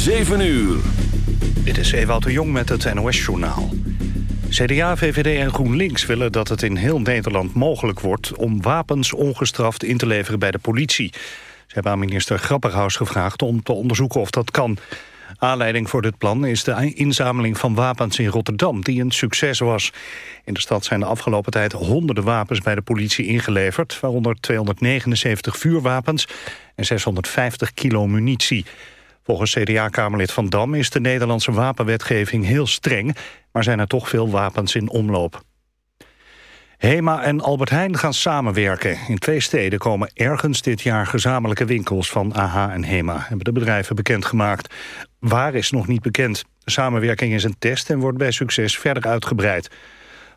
7 uur. Dit is Ewout de Jong met het NOS-journaal. CDA, VVD en GroenLinks willen dat het in heel Nederland mogelijk wordt... om wapens ongestraft in te leveren bij de politie. Ze hebben aan minister Grapperhaus gevraagd om te onderzoeken of dat kan. Aanleiding voor dit plan is de inzameling van wapens in Rotterdam... die een succes was. In de stad zijn de afgelopen tijd honderden wapens bij de politie ingeleverd... waaronder 279 vuurwapens en 650 kilo munitie. Volgens CDA-kamerlid Van Dam is de Nederlandse wapenwetgeving heel streng... maar zijn er toch veel wapens in omloop. HEMA en Albert Heijn gaan samenwerken. In twee steden komen ergens dit jaar gezamenlijke winkels van AH en HEMA, hebben de bedrijven bekendgemaakt. Waar is nog niet bekend. De samenwerking is een test en wordt bij succes verder uitgebreid.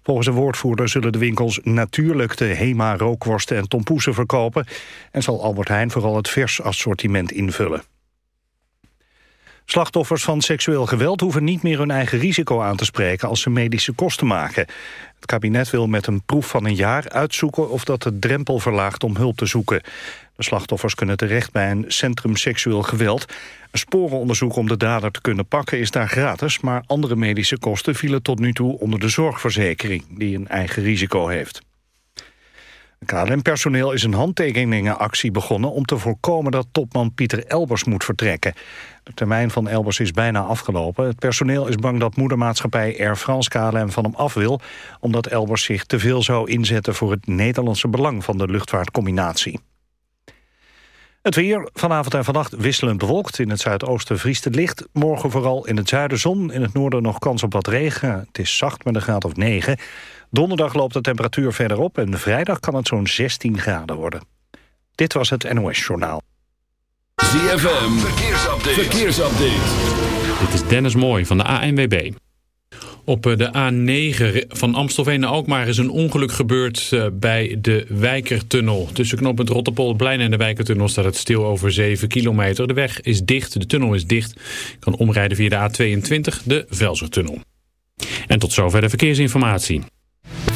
Volgens een woordvoerder zullen de winkels natuurlijk de HEMA rookworsten en tompoesen verkopen en zal Albert Heijn vooral het vers assortiment invullen. Slachtoffers van seksueel geweld hoeven niet meer hun eigen risico aan te spreken als ze medische kosten maken. Het kabinet wil met een proef van een jaar uitzoeken of dat de drempel verlaagt om hulp te zoeken. De slachtoffers kunnen terecht bij een centrum seksueel geweld. Een sporenonderzoek om de dader te kunnen pakken is daar gratis... maar andere medische kosten vielen tot nu toe onder de zorgverzekering... die een eigen risico heeft. KLM-personeel is een handtekeningenactie begonnen... om te voorkomen dat topman Pieter Elbers moet vertrekken. De termijn van Elbers is bijna afgelopen. Het personeel is bang dat moedermaatschappij Air France KLM van hem af wil... omdat Elbers zich te veel zou inzetten voor het Nederlandse belang van de luchtvaartcombinatie. Het weer vanavond en vannacht wisselend bewolkt. In het zuidoosten vriest het licht. Morgen vooral in het zuiden zon. In het noorden nog kans op wat regen. Het is zacht met een graad of 9. Donderdag loopt de temperatuur verder op. En vrijdag kan het zo'n 16 graden worden. Dit was het NOS Journaal. ZFM, verkeersupdate. verkeersupdate. Dit is Dennis Mooi van de ANWB. Op eh, de A9 van Amstelveen naar Alkmaar is een ongeluk gebeurd eh, bij de Wijkertunnel. Tussen knooppunt Rotterpolderplein en de Wijkertunnel staat het stil over 7 kilometer. De weg is dicht, de tunnel is dicht. Je kan omrijden via de A22, de Velsertunnel. En tot zover de verkeersinformatie.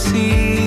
see.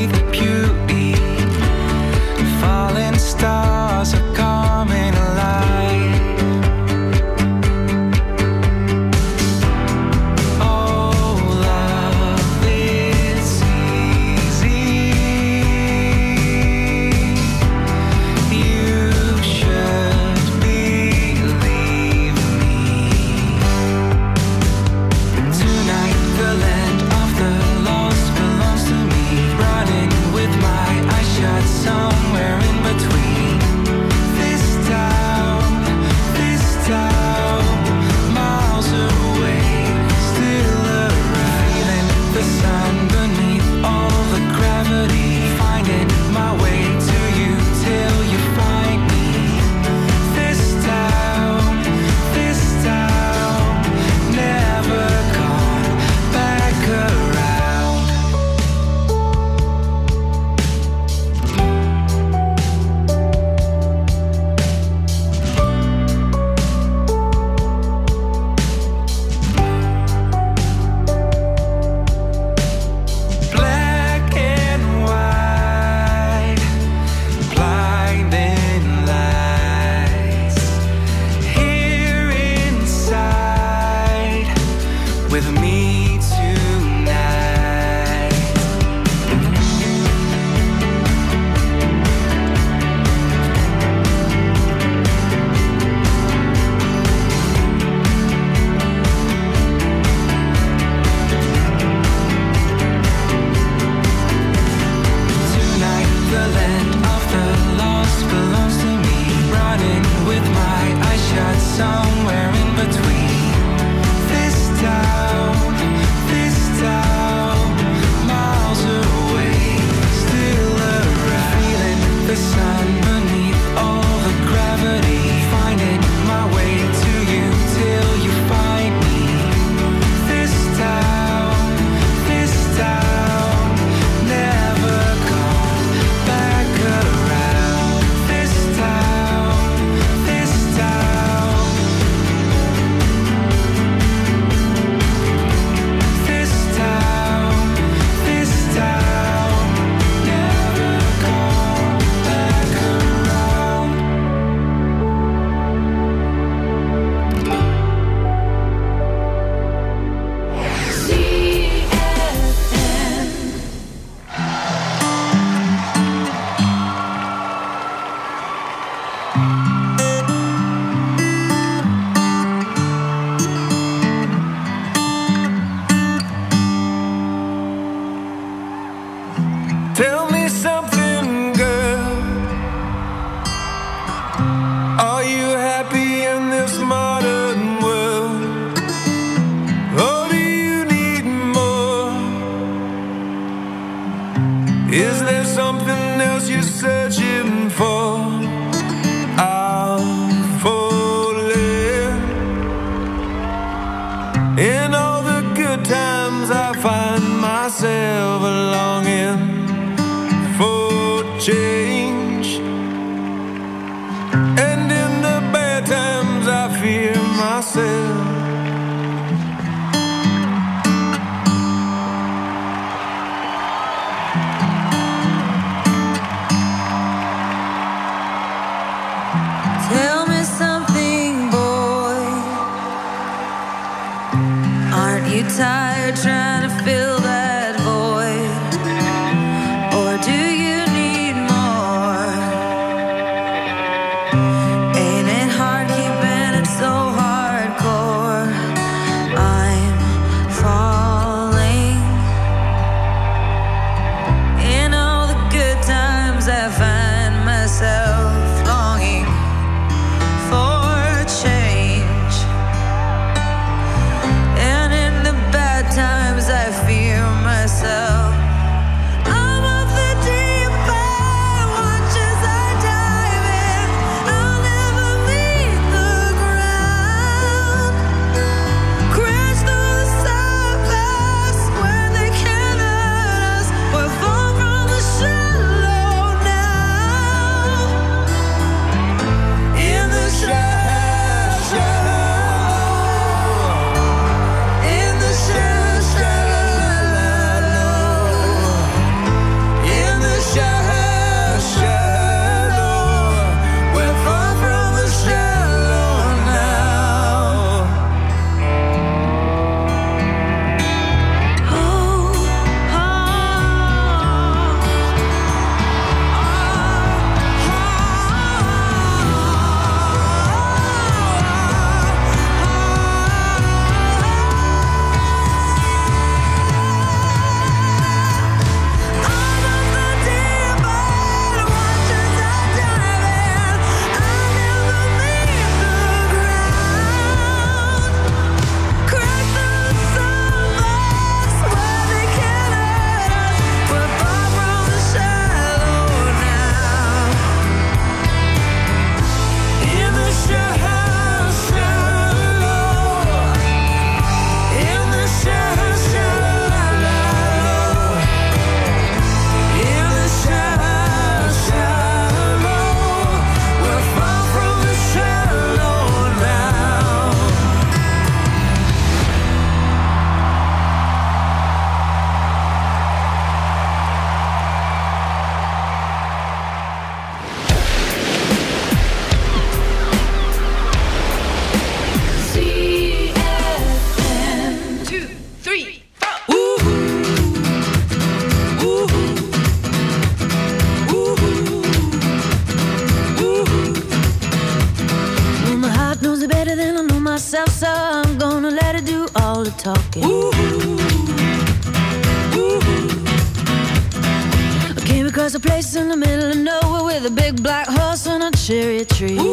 tree. Ooh.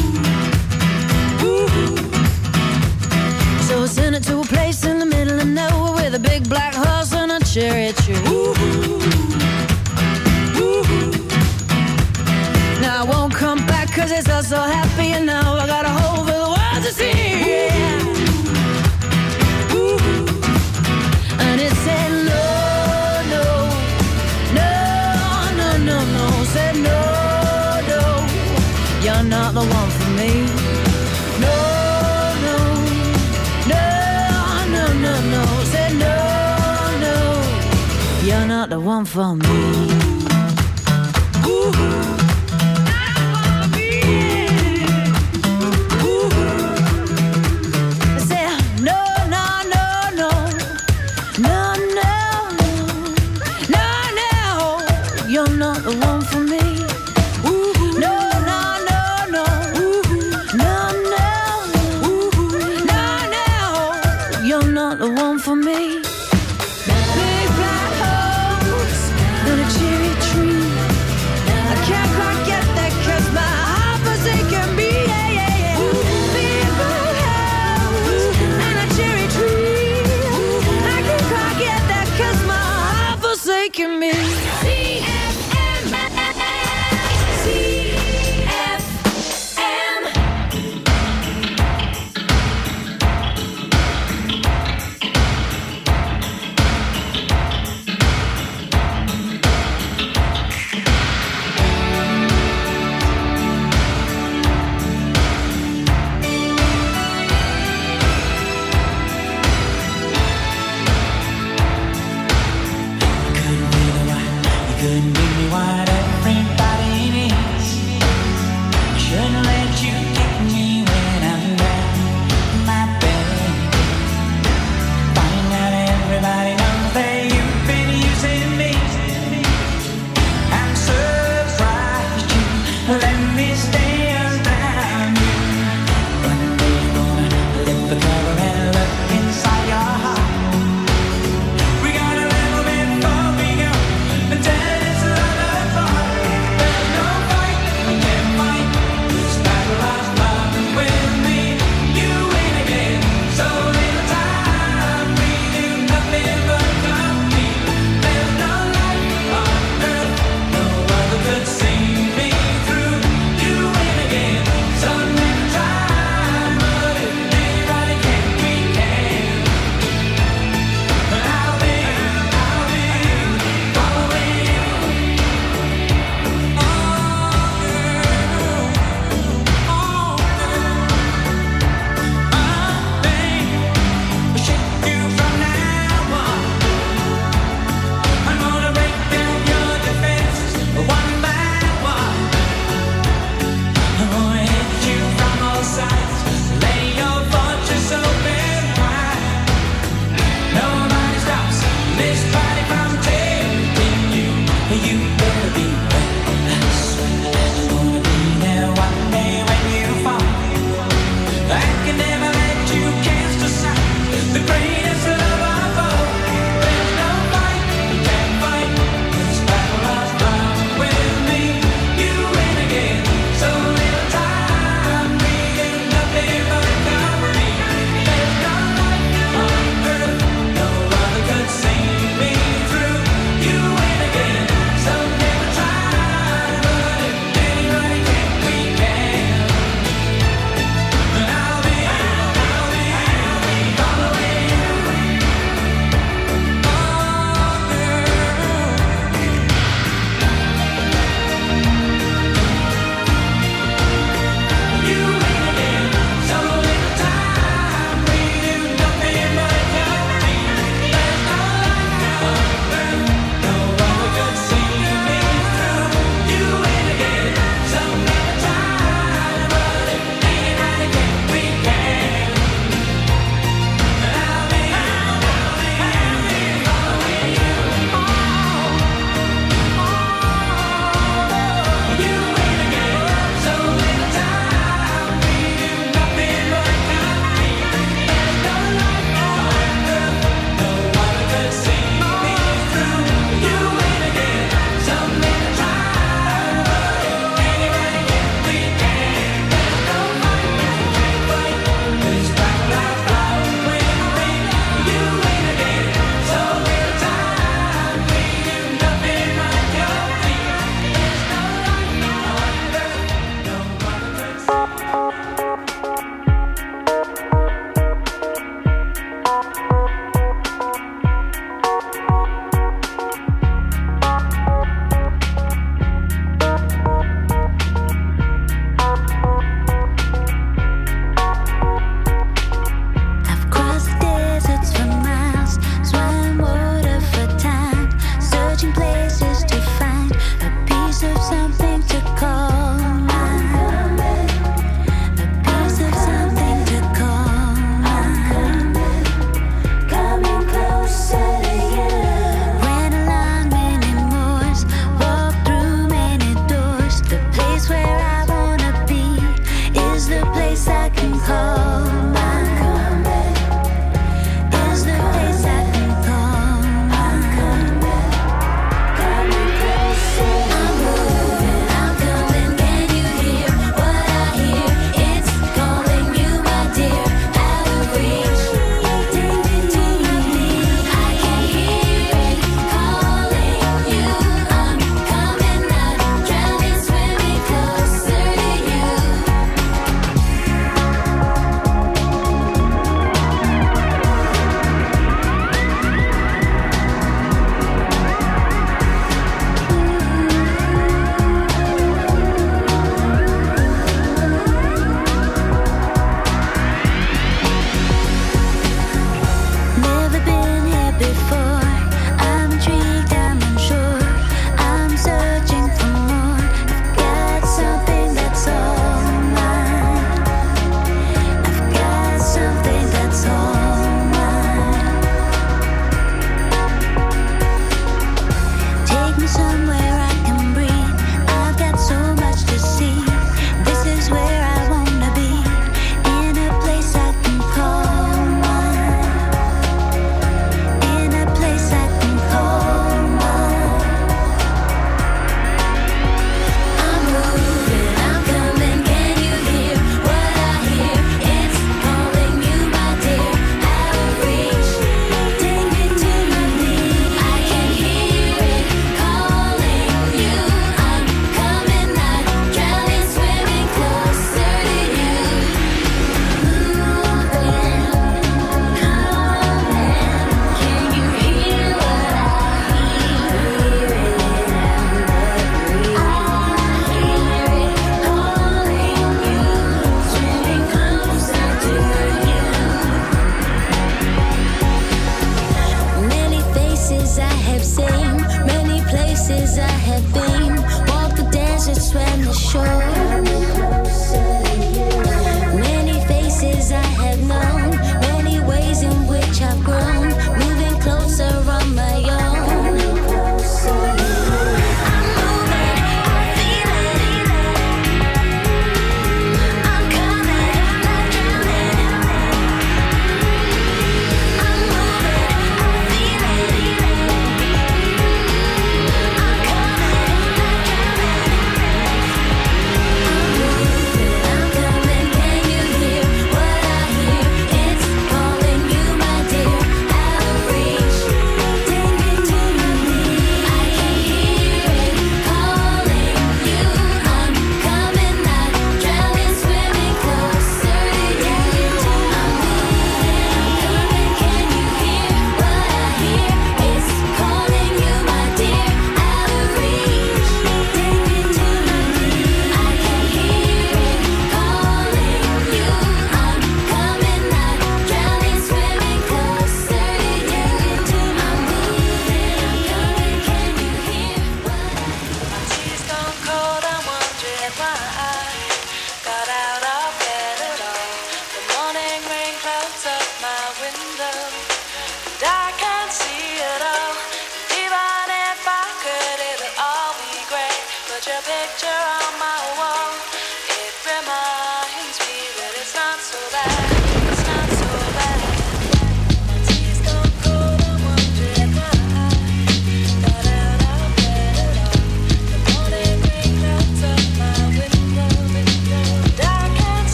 sent it to a place in the middle of nowhere with a big black horse and a cherry tree. Ooh-hoo. Ooh-hoo. Now I won't come back cause it's all so happy and now I got a hole for the world to see. Yeah. not the one for me.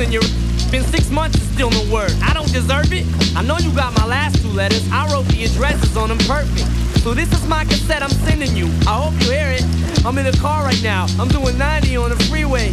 I ever send you. Been six months and still no word. I don't deserve it. I know you got my last two letters. I wrote the addresses on them perfect. So this is my cassette I'm sending you. I hope you hear it. I'm in the car right now. I'm doing 90 on the freeway.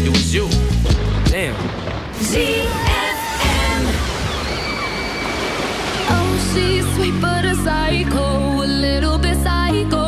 it was you. Damn. ZFM. Oh, she's sweet but a psycho, a little bit psycho.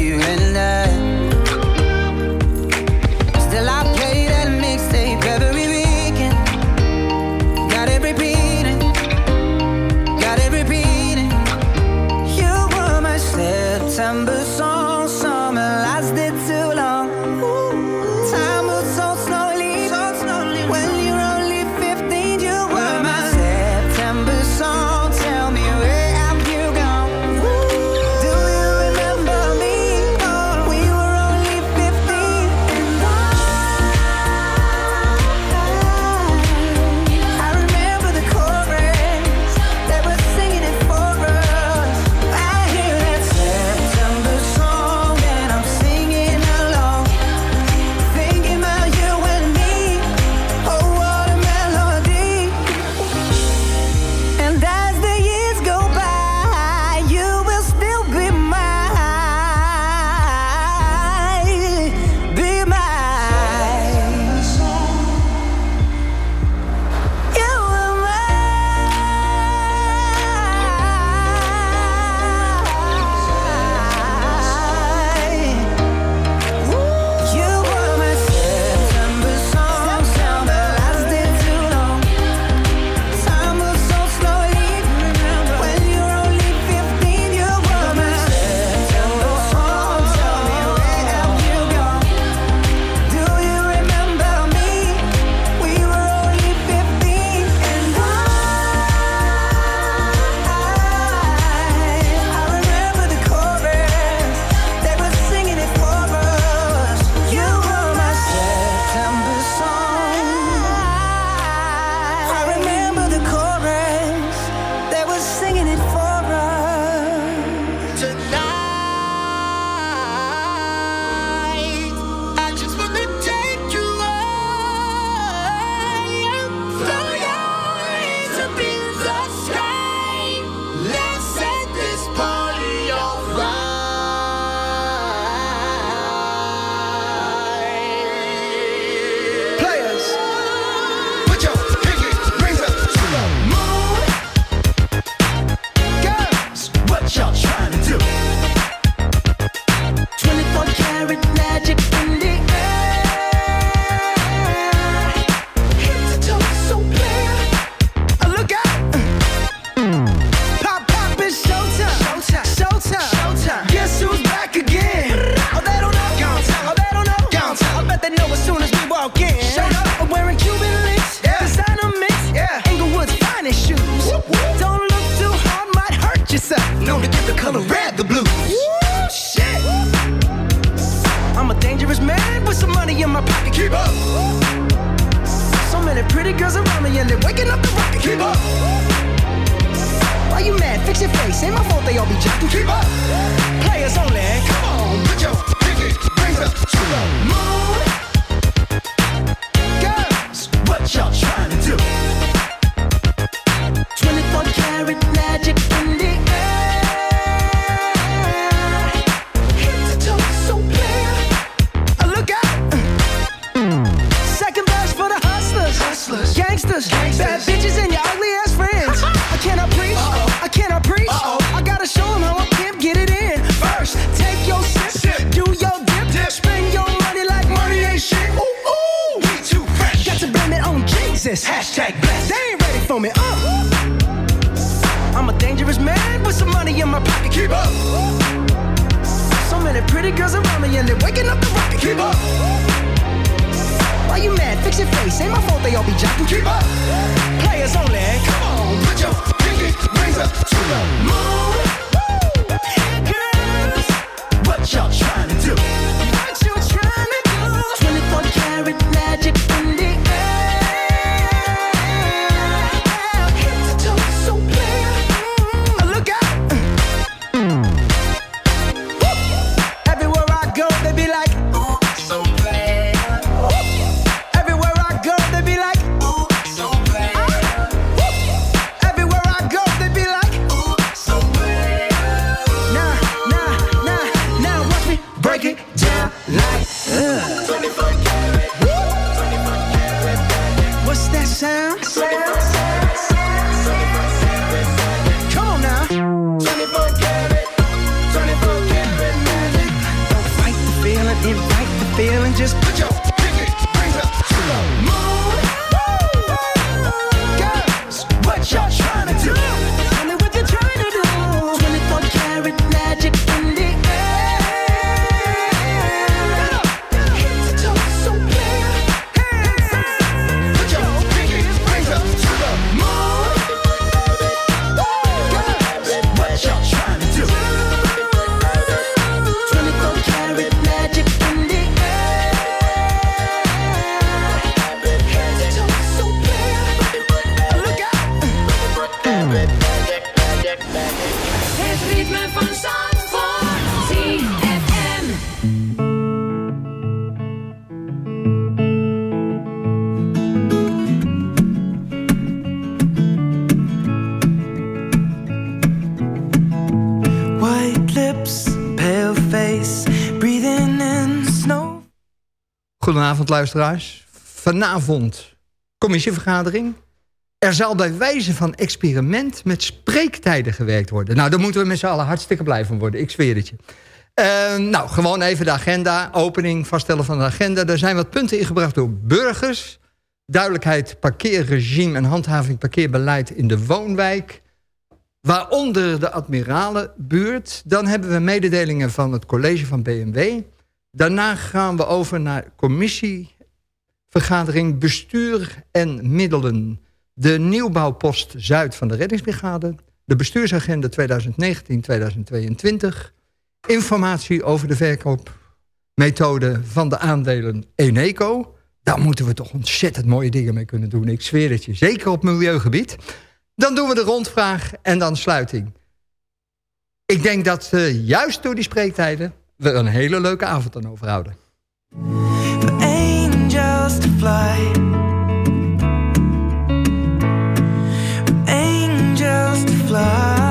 luisteraars. Vanavond commissievergadering. Er zal bij wijze van experiment met spreektijden gewerkt worden. Nou, daar moeten we met z'n allen hartstikke blij van worden. Ik zweer het je. Eh, nou, gewoon even de agenda. Opening, vaststellen van de agenda. Er zijn wat punten ingebracht door burgers. Duidelijkheid, parkeerregime en handhaving parkeerbeleid in de woonwijk. Waaronder de Admiralenbuurt. Dan hebben we mededelingen van het college van BMW... Daarna gaan we over naar commissievergadering bestuur en middelen. De nieuwbouwpost Zuid van de reddingsbrigade. De bestuursagenda 2019-2022. Informatie over de verkoopmethode van de aandelen Eneco. Daar moeten we toch ontzettend mooie dingen mee kunnen doen. Ik zweer het je, zeker op milieugebied. Dan doen we de rondvraag en dan sluiting. Ik denk dat uh, juist door die spreektijden we een hele leuke avond aan overhouden. The angels to fly. The angels to fly.